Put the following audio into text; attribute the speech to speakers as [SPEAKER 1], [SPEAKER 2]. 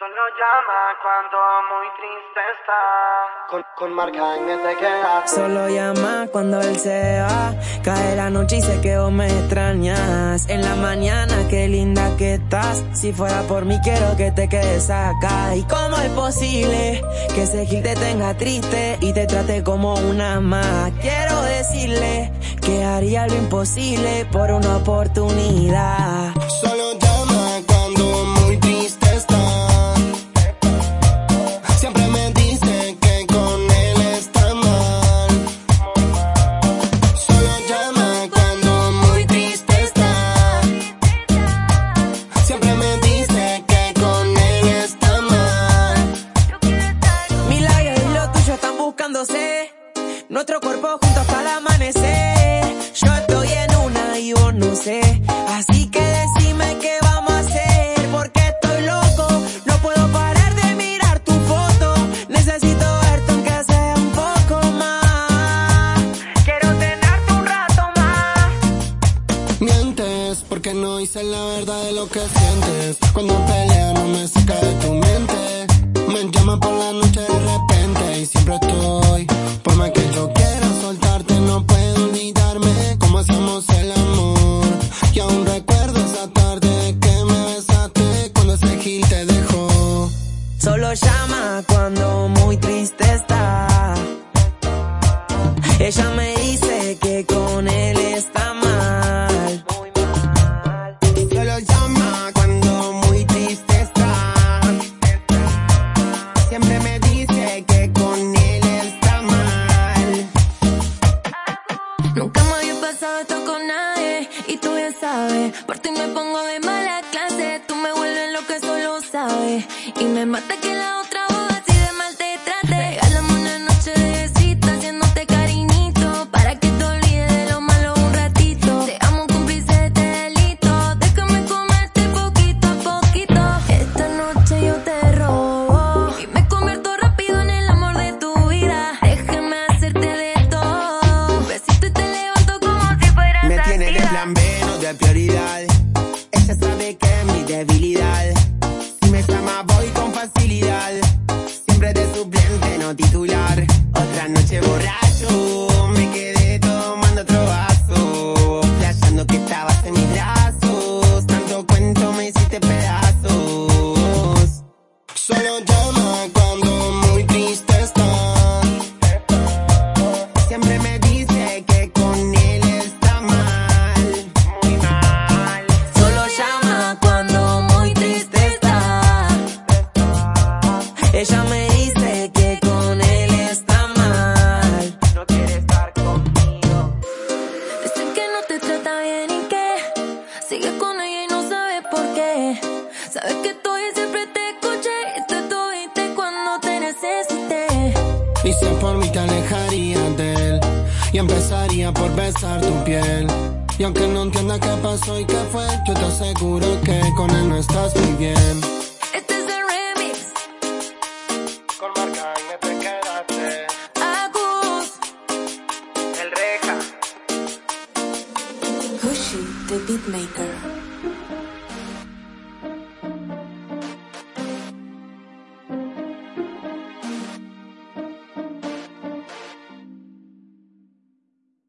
[SPEAKER 1] Solo llama cuando muy triste está. Con, con marca en te queda.
[SPEAKER 2] Solo llama cuando él se va. Cae la noche y sé que vos me extrañas. En la mañana, qué linda que estás. Si fuera por mí, quiero que te quedes acá. ¿Y cómo es posible que ese gil te tenga triste y te trate como una más? Quiero decirle que haría lo imposible por una oportunidad. Nuestro cuerpo juntos hasta el amanecer. Yo estoy en una y vos no sé. Así que decime qué vamos a hacer. Porque estoy loco. No puedo parar de mirar tu foto. Necesito verte aunque sea un poco más. Quiero tenerte un rato más.
[SPEAKER 3] Mientes porque no hice la verdad de lo que sientes. Cuando pelea no me saca de tu mente. Me llama por la noche de repente y siempre estoy.
[SPEAKER 2] Ella me dice que con él está mal.
[SPEAKER 3] Solo llama cuando muy triste está. Siempre me dice que con él está mal.
[SPEAKER 4] Nunca me había pasado esto con nadie y tú ya sabes. Por ti me pongo de mala clase, tú me vuelves lo que solo sabes. Y me mata que la
[SPEAKER 3] Ella sabe que es mi debilidad. Si me llama voy con facilidad. Siempre de suplente, no titular. Otra noche borracho,
[SPEAKER 2] Ella me dice que con él está mal.
[SPEAKER 1] No quiere estar conmigo.
[SPEAKER 4] Dicen que no te trata bien y que sigue con ella y no sabe por qué. Sabes que estoy y siempre te escuché y te tuviste cuando te necesité.
[SPEAKER 3] Y si por mí te alejaría de él y empezaría por besar tu piel. Y aunque no entienda qué pasó y qué fue, yo te aseguro que con él no estás muy bien.
[SPEAKER 5] The beatmaker.